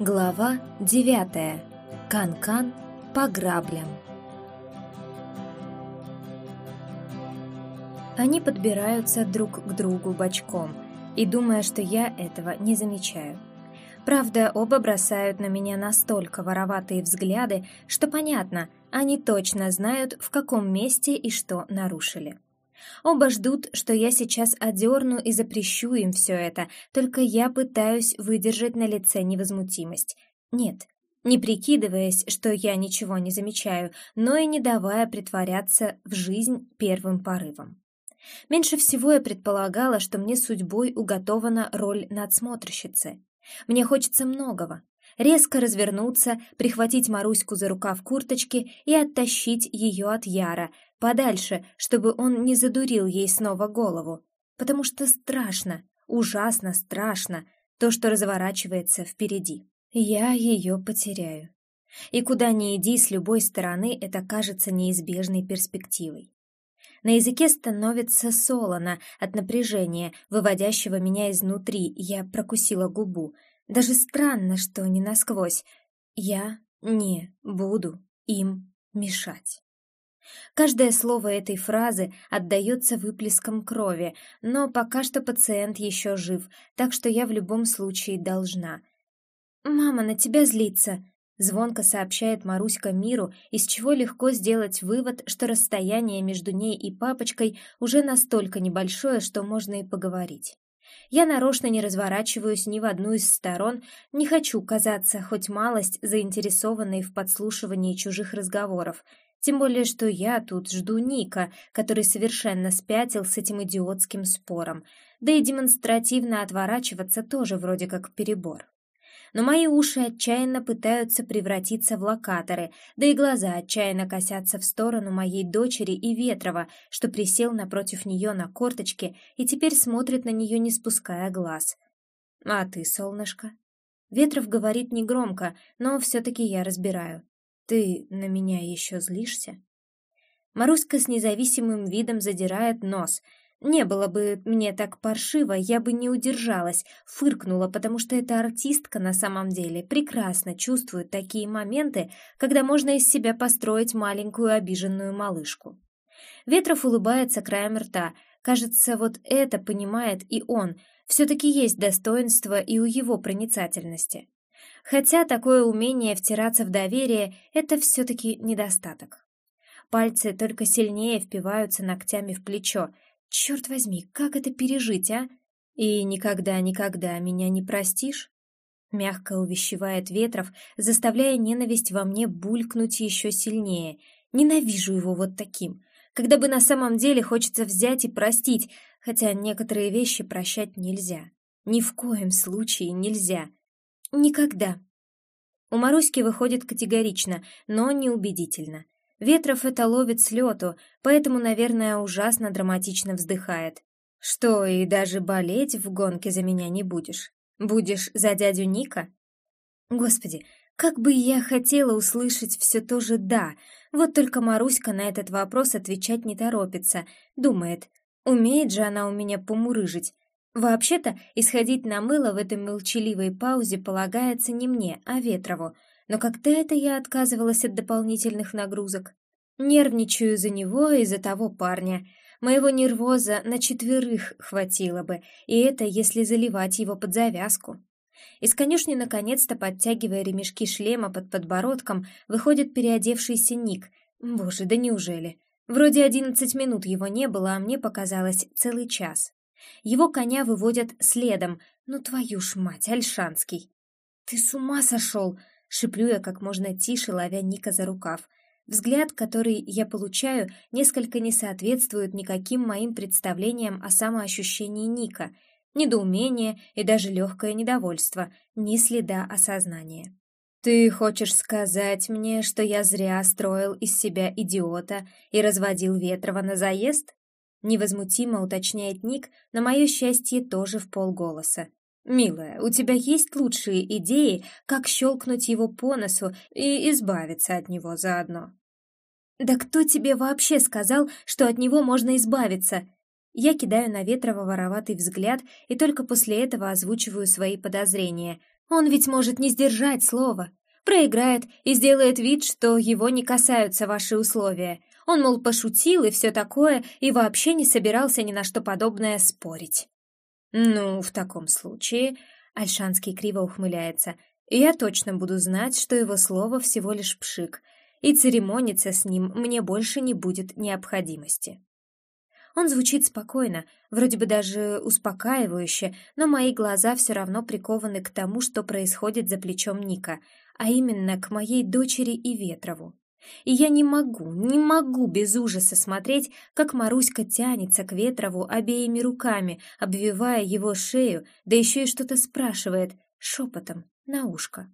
Глава девятая. Кан-кан по граблям. Они подбираются друг к другу бочком, и думая, что я этого не замечаю. Правда, оба бросают на меня настолько вороватые взгляды, что понятно, они точно знают, в каком месте и что нарушили. Оба ждут, что я сейчас одерну и запрещу им все это, только я пытаюсь выдержать на лице невозмутимость. Нет, не прикидываясь, что я ничего не замечаю, но и не давая притворяться в жизнь первым порывом. Меньше всего я предполагала, что мне судьбой уготована роль надсмотрщицы. Мне хочется многого. Резко развернуться, прихватить Маруську за рукав курточки и оттащить ее от Яра, подальше, чтобы он не задурил ей снова голову. Потому что страшно, ужасно страшно то, что разворачивается впереди. Я ее потеряю. И куда ни иди, с любой стороны это кажется неизбежной перспективой. На языке становится солоно от напряжения, выводящего меня изнутри, я прокусила губу. Даже странно, что не насквозь. Я не буду им мешать. Каждое слово этой фразы отдается выплеском крови, но пока что пациент еще жив, так что я в любом случае должна. «Мама на тебя злится», — звонко сообщает Маруська миру, из чего легко сделать вывод, что расстояние между ней и папочкой уже настолько небольшое, что можно и поговорить. Я нарочно не разворачиваюсь ни в одну из сторон, не хочу казаться хоть малость заинтересованной в подслушивании чужих разговоров — тем более, что я тут жду Ника, который совершенно спятил с этим идиотским спором, да и демонстративно отворачиваться тоже вроде как перебор. Но мои уши отчаянно пытаются превратиться в локаторы, да и глаза отчаянно косятся в сторону моей дочери и Ветрова, что присел напротив нее на корточке и теперь смотрит на нее, не спуская глаз. «А ты, солнышко?» Ветров говорит негромко, но все-таки я разбираю. Ты на меня еще злишься? Маруська с независимым видом задирает нос. Не было бы мне так паршиво, я бы не удержалась, фыркнула, потому что эта артистка на самом деле прекрасно чувствует такие моменты, когда можно из себя построить маленькую обиженную малышку. Ветров улыбается краем рта. Кажется, вот это понимает и он. Все-таки есть достоинство и у его проницательности. Хотя такое умение втираться в доверие — это все-таки недостаток. Пальцы только сильнее впиваются ногтями в плечо. Черт возьми, как это пережить, а? И никогда-никогда меня не простишь? Мягко увещевает Ветров, заставляя ненависть во мне булькнуть еще сильнее. Ненавижу его вот таким. Когда бы на самом деле хочется взять и простить, хотя некоторые вещи прощать нельзя. Ни в коем случае нельзя. Никогда. У Маруськи выходит категорично, но неубедительно. Ветров это ловит с лету, поэтому, наверное, ужасно драматично вздыхает. Что, и даже болеть в гонке за меня не будешь? Будешь за дядю Ника? Господи, как бы я хотела услышать все то же «да», вот только Маруська на этот вопрос отвечать не торопится, думает, умеет же она у меня помурыжить, Вообще-то, исходить на мыло в этой молчаливой паузе полагается не мне, а Ветрову, но когда это я отказывалась от дополнительных нагрузок? Нервничаю за него и за того парня. Моего нервоза на четверых хватило бы, и это если заливать его под завязку. Из конюшни, наконец-то, подтягивая ремешки шлема под подбородком, выходит переодевшийся Ник. Боже, да неужели? Вроде одиннадцать минут его не было, а мне показалось целый час. Его коня выводят следом. Ну, твою ж мать, Альшанский! «Ты с ума сошел!» — шиплю я как можно тише, ловя Ника за рукав. Взгляд, который я получаю, несколько не соответствует никаким моим представлениям о самоощущении Ника. Недоумение и даже легкое недовольство, ни следа осознания. «Ты хочешь сказать мне, что я зря строил из себя идиота и разводил Ветрова на заезд?» Невозмутимо уточняет Ник, на мое счастье тоже в полголоса. «Милая, у тебя есть лучшие идеи, как щелкнуть его по носу и избавиться от него заодно?» «Да кто тебе вообще сказал, что от него можно избавиться?» Я кидаю на Ветрова вороватый взгляд и только после этого озвучиваю свои подозрения. Он ведь может не сдержать слова, проиграет и сделает вид, что его не касаются ваши условия. Он, мол, пошутил и все такое, и вообще не собирался ни на что подобное спорить. «Ну, в таком случае...» — Альшанский криво ухмыляется. «Я точно буду знать, что его слово всего лишь пшик, и церемониться с ним мне больше не будет необходимости». Он звучит спокойно, вроде бы даже успокаивающе, но мои глаза все равно прикованы к тому, что происходит за плечом Ника, а именно к моей дочери и Ветрову. И я не могу, не могу без ужаса смотреть, как Маруська тянется к Ветрову обеими руками, обвивая его шею, да еще и что-то спрашивает, шепотом, на ушко.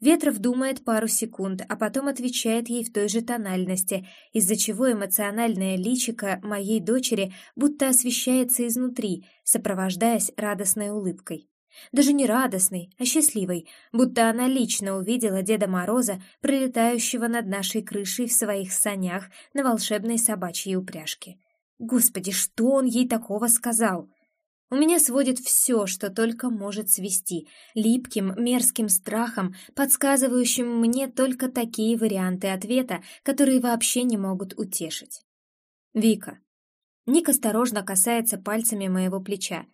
Ветров думает пару секунд, а потом отвечает ей в той же тональности, из-за чего эмоциональное личико моей дочери будто освещается изнутри, сопровождаясь радостной улыбкой. Даже не радостной, а счастливой, будто она лично увидела Деда Мороза, пролетающего над нашей крышей в своих санях на волшебной собачьей упряжке. Господи, что он ей такого сказал? У меня сводит все, что только может свести, липким, мерзким страхом, подсказывающим мне только такие варианты ответа, которые вообще не могут утешить. Вика. Ник осторожно касается пальцами моего плеча,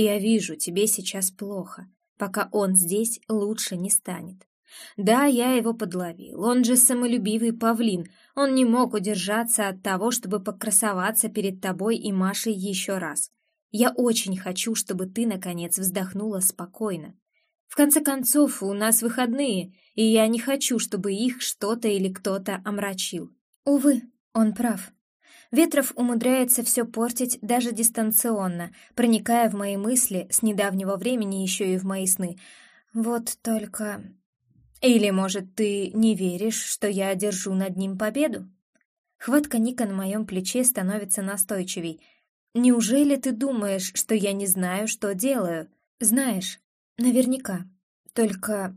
я вижу, тебе сейчас плохо. Пока он здесь, лучше не станет. Да, я его подловил. Он же самолюбивый павлин. Он не мог удержаться от того, чтобы покрасоваться перед тобой и Машей еще раз. Я очень хочу, чтобы ты, наконец, вздохнула спокойно. В конце концов, у нас выходные, и я не хочу, чтобы их что-то или кто-то омрачил. Увы, он прав. Ветров умудряется все портить даже дистанционно, проникая в мои мысли с недавнего времени еще и в мои сны. Вот только... Или, может, ты не веришь, что я одержу над ним победу? Хватка Ника на моем плече становится настойчивей. Неужели ты думаешь, что я не знаю, что делаю? Знаешь, наверняка. Только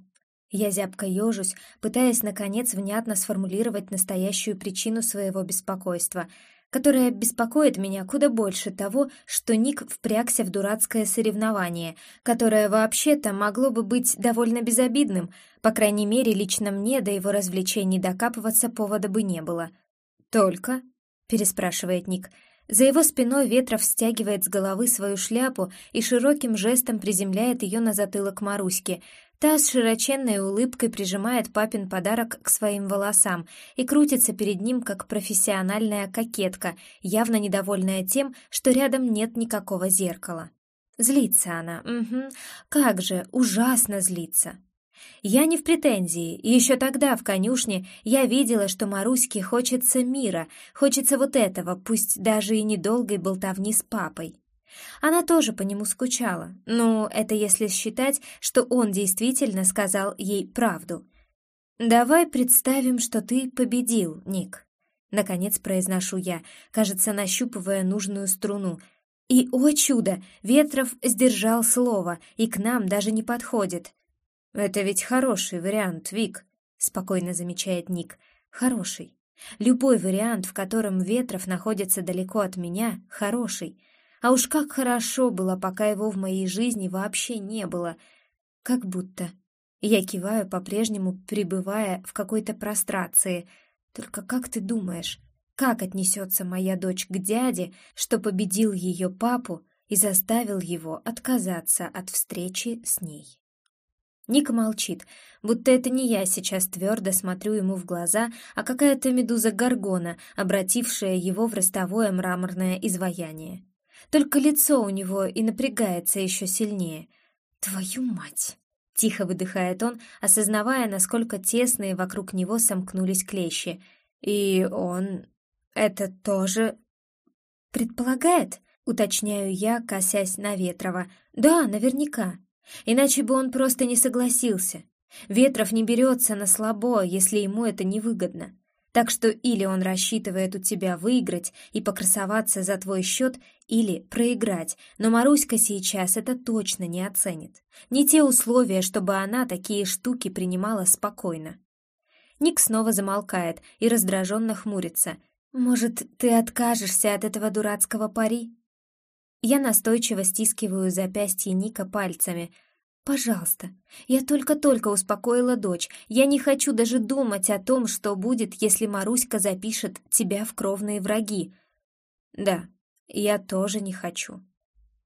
я зябко ежусь, пытаясь, наконец, внятно сформулировать настоящую причину своего беспокойства — которая беспокоит меня куда больше того, что Ник впрягся в дурацкое соревнование, которое вообще-то могло бы быть довольно безобидным, по крайней мере, лично мне до его развлечений докапываться повода бы не было. «Только?» — переспрашивает Ник. За его спиной Ветров стягивает с головы свою шляпу и широким жестом приземляет ее на затылок Маруськи, Та с широченной улыбкой прижимает папин подарок к своим волосам и крутится перед ним, как профессиональная кокетка, явно недовольная тем, что рядом нет никакого зеркала. Злится она, угу, как же, ужасно злится. Я не в претензии, еще тогда в конюшне я видела, что Маруське хочется мира, хочется вот этого, пусть даже и недолгой болтовни с папой. Она тоже по нему скучала, но это если считать, что он действительно сказал ей правду. «Давай представим, что ты победил, Ник», — наконец произношу я, кажется, нащупывая нужную струну. И, о чудо, Ветров сдержал слово и к нам даже не подходит. «Это ведь хороший вариант, Вик», — спокойно замечает Ник. «Хороший. Любой вариант, в котором Ветров находится далеко от меня, хороший. А уж как хорошо было, пока его в моей жизни вообще не было. Как будто. Я киваю, по-прежнему пребывая в какой-то прострации. Только как ты думаешь, как отнесется моя дочь к дяде, что победил ее папу и заставил его отказаться от встречи с ней? Ник молчит, будто это не я сейчас твердо смотрю ему в глаза, а какая-то медуза Гаргона, обратившая его в ростовое мраморное изваяние. Только лицо у него и напрягается еще сильнее. «Твою мать!» — тихо выдыхает он, осознавая, насколько тесные вокруг него сомкнулись клещи. «И он... это тоже...» «Предполагает?» — уточняю я, косясь на Ветрова. «Да, наверняка. Иначе бы он просто не согласился. Ветров не берется на слабо, если ему это невыгодно. Так что или он рассчитывает у тебя выиграть и покрасоваться за твой счет, или проиграть, но Маруська сейчас это точно не оценит. Не те условия, чтобы она такие штуки принимала спокойно. Ник снова замолкает и раздраженно хмурится. «Может, ты откажешься от этого дурацкого пари?» Я настойчиво стискиваю запястье Ника пальцами. Пожалуйста. Я только-только успокоила дочь. Я не хочу даже думать о том, что будет, если Маруська запишет тебя в кровные враги. Да, я тоже не хочу.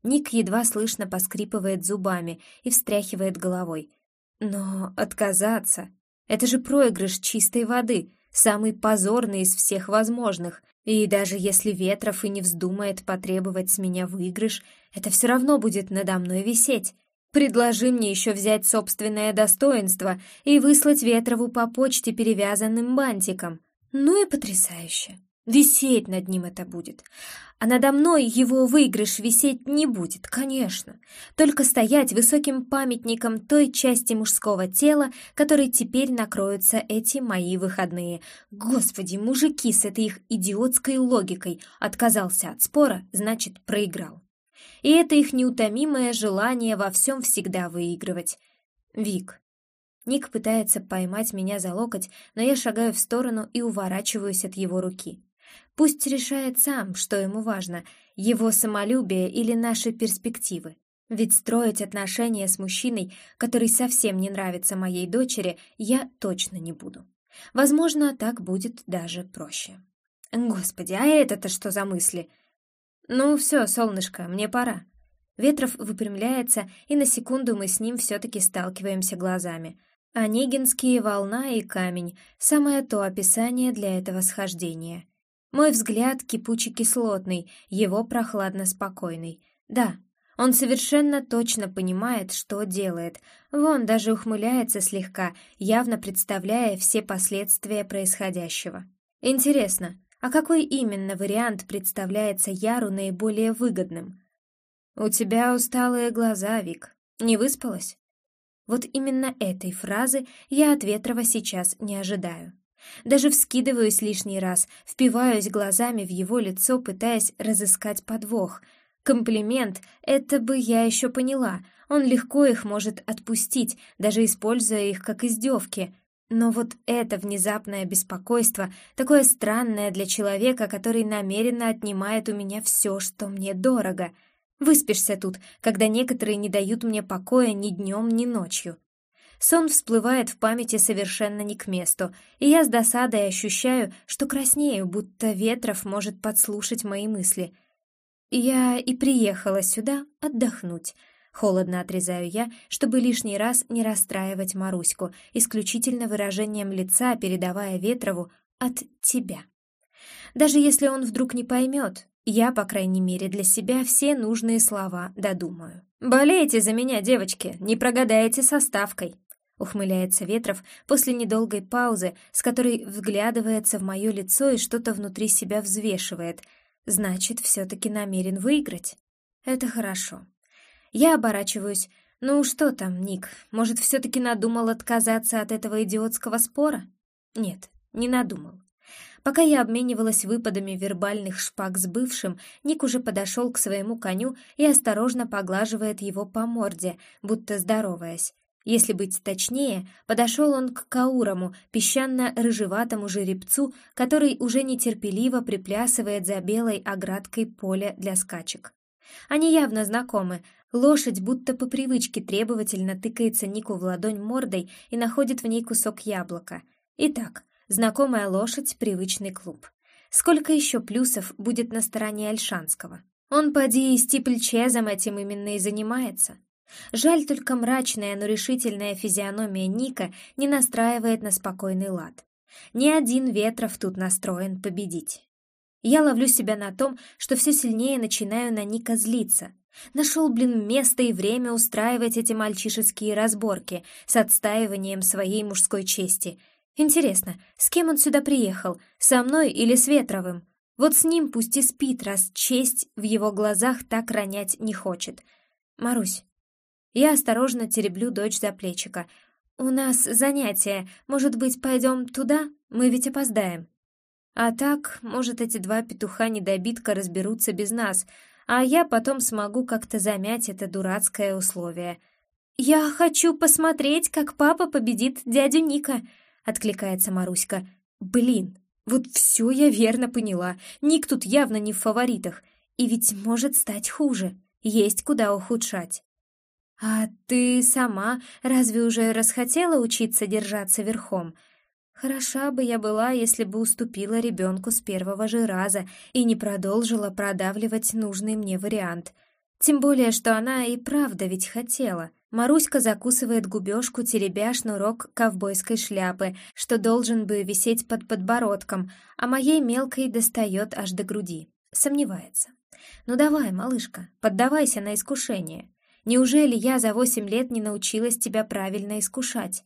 Ник едва слышно поскрипывает зубами и встряхивает головой. Но отказаться — это же проигрыш чистой воды, самый позорный из всех возможных. И даже если Ветров и не вздумает потребовать с меня выигрыш, это все равно будет надо мной висеть. Предложи мне еще взять собственное достоинство и выслать Ветрову по почте перевязанным бантиком. Ну и потрясающе. Висеть над ним это будет. А надо мной его выигрыш висеть не будет, конечно. Только стоять высоким памятником той части мужского тела, которой теперь накроются эти мои выходные. Господи, мужики с этой их идиотской логикой. Отказался от спора, значит, проиграл. И это их неутомимое желание во всем всегда выигрывать. Вик. Ник пытается поймать меня за локоть, но я шагаю в сторону и уворачиваюсь от его руки. Пусть решает сам, что ему важно, его самолюбие или наши перспективы. Ведь строить отношения с мужчиной, который совсем не нравится моей дочери, я точно не буду. Возможно, так будет даже проще. Господи, а это-то что за мысли? Ну все, солнышко, мне пора. Ветров выпрямляется, и на секунду мы с ним все-таки сталкиваемся глазами. Онегинские волна и камень — самое то описание для этого схождения. Мой взгляд кипуче-кислотный, его прохладно-спокойный. Да, он совершенно точно понимает, что делает. Вон даже ухмыляется слегка, явно представляя все последствия происходящего. Интересно, а какой именно вариант представляется Яру наиболее выгодным? «У тебя усталые глаза, Вик. Не выспалась?» Вот именно этой фразы я от Ветрова сейчас не ожидаю. Даже вскидываюсь лишний раз, впиваюсь глазами в его лицо, пытаясь разыскать подвох. Комплимент — это бы я еще поняла. Он легко их может отпустить, даже используя их как издевки. Но вот это внезапное беспокойство, такое странное для человека, который намеренно отнимает у меня все, что мне дорого. Выспишься тут, когда некоторые не дают мне покоя ни днем, ни ночью. Сон всплывает в памяти совершенно не к месту, и я с досадой ощущаю, что краснею, будто Ветров может подслушать мои мысли. Я и приехала сюда отдохнуть. Холодно отрезаю я, чтобы лишний раз не расстраивать Маруську, исключительно выражением лица передавая Ветрову «от тебя». Даже если он вдруг не поймет, я, по крайней мере, для себя все нужные слова додумаю. «Болейте за меня, девочки, не прогадаете со ставкой», ухмыляется Ветров после недолгой паузы, с которой вглядывается в мое лицо и что-то внутри себя взвешивает. Значит, все-таки намерен выиграть. Это хорошо. Я оборачиваюсь. Ну что там, Ник, может, все-таки надумал отказаться от этого идиотского спора? Нет, не надумал. Пока я обменивалась выпадами вербальных шпаг с бывшим, Ник уже подошел к своему коню и осторожно поглаживает его по морде, будто здороваясь. Если быть точнее, подошел он к Каурому, песчано-рыжеватому жеребцу, который уже нетерпеливо приплясывает за белой оградкой поля для скачек. Они явно знакомы. Лошадь будто по привычке требовательно тыкается Нику в ладонь мордой и находит в ней кусок яблока. Итак, знакомая лошадь — привычный клуб. Сколько еще плюсов будет на стороне Альшанского? Он, поди, и стипльчезом этим именно и занимается. Жаль только мрачная, но решительная физиономия Ника не настраивает на спокойный лад. Ни один Ветров тут настроен победить. Я ловлю себя на том, что все сильнее начинаю на Ника злиться. Нашел, блин, место и время устраивать эти мальчишеские разборки с отстаиванием своей мужской чести. Интересно, с кем он сюда приехал, со мной или с Ветровым? Вот с ним пусть и спит, раз честь в его глазах так ронять не хочет. Марусь, я осторожно тереблю дочь за плечика. «У нас занятие. Может быть, пойдем туда? Мы ведь опоздаем». А так, может, эти два петуха-недобитка разберутся без нас, а я потом смогу как-то замять это дурацкое условие. «Я хочу посмотреть, как папа победит дядю Ника», — откликается Маруська. «Блин, вот все я верно поняла. Ник тут явно не в фаворитах. И ведь может стать хуже. Есть куда ухудшать». «А ты сама разве уже расхотела учиться держаться верхом?» Хороша бы я была, если бы уступила ребенку с первого же раза и не продолжила продавливать нужный мне вариант. Тем более, что она и правда ведь хотела. Маруська закусывает губежку, теребя шнурок ковбойской шляпы, что должен бы висеть под подбородком, а моей мелкой достает аж до груди. Сомневается. «Ну давай, малышка, поддавайся на искушение. Неужели я за восемь лет не научилась тебя правильно искушать?»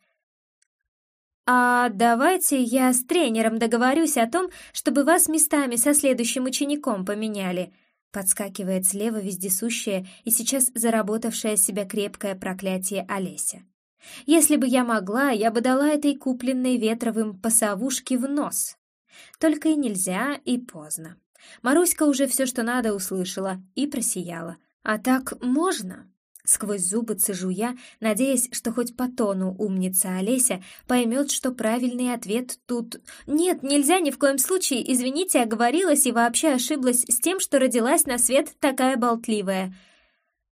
«А давайте я с тренером договорюсь о том, чтобы вас местами со следующим учеником поменяли», подскакивает слева вездесущая и сейчас заработавшая себя крепкое проклятие Олеся. «Если бы я могла, я бы дала этой купленной ветровым пасовушке в нос. Только и нельзя, и поздно. Маруська уже все, что надо, услышала и просияла. А так можно?» Сквозь зубы цежу я, надеясь, что хоть по тону умница Олеся поймет, что правильный ответ тут... Нет, нельзя ни в коем случае, извините, оговорилась и вообще ошиблась с тем, что родилась на свет такая болтливая.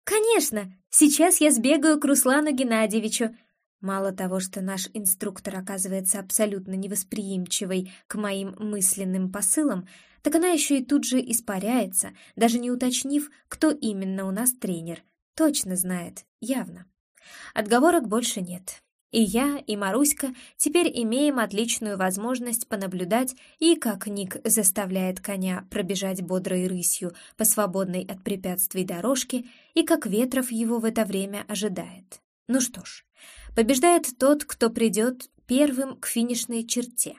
Конечно, сейчас я сбегаю к Руслану Геннадьевичу. Мало того, что наш инструктор оказывается абсолютно невосприимчивой к моим мысленным посылам, так она еще и тут же испаряется, даже не уточнив, кто именно у нас тренер — Точно знает, явно. Отговорок больше нет. И я, и Маруська теперь имеем отличную возможность понаблюдать и как Ник заставляет коня пробежать бодрой рысью по свободной от препятствий дорожке, и как Ветров его в это время ожидает. Ну что ж, побеждает тот, кто придет первым к финишной черте.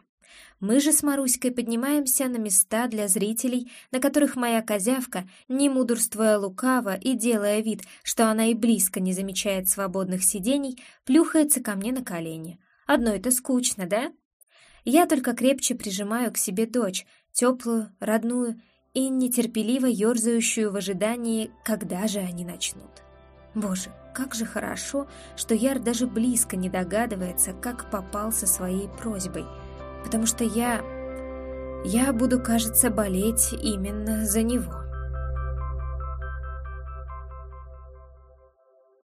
Мы же с Маруськой поднимаемся на места для зрителей, на которых моя козявка, не мудрствуя лукаво и делая вид, что она и близко не замечает свободных сидений, плюхается ко мне на колени. Одно это скучно, да? Я только крепче прижимаю к себе дочь, теплую, родную и нетерпеливо ерзающую в ожидании, когда же они начнут. Боже, как же хорошо, что Яр даже близко не догадывается, как попал со своей просьбой — потому что я... Я буду, кажется, болеть именно за него.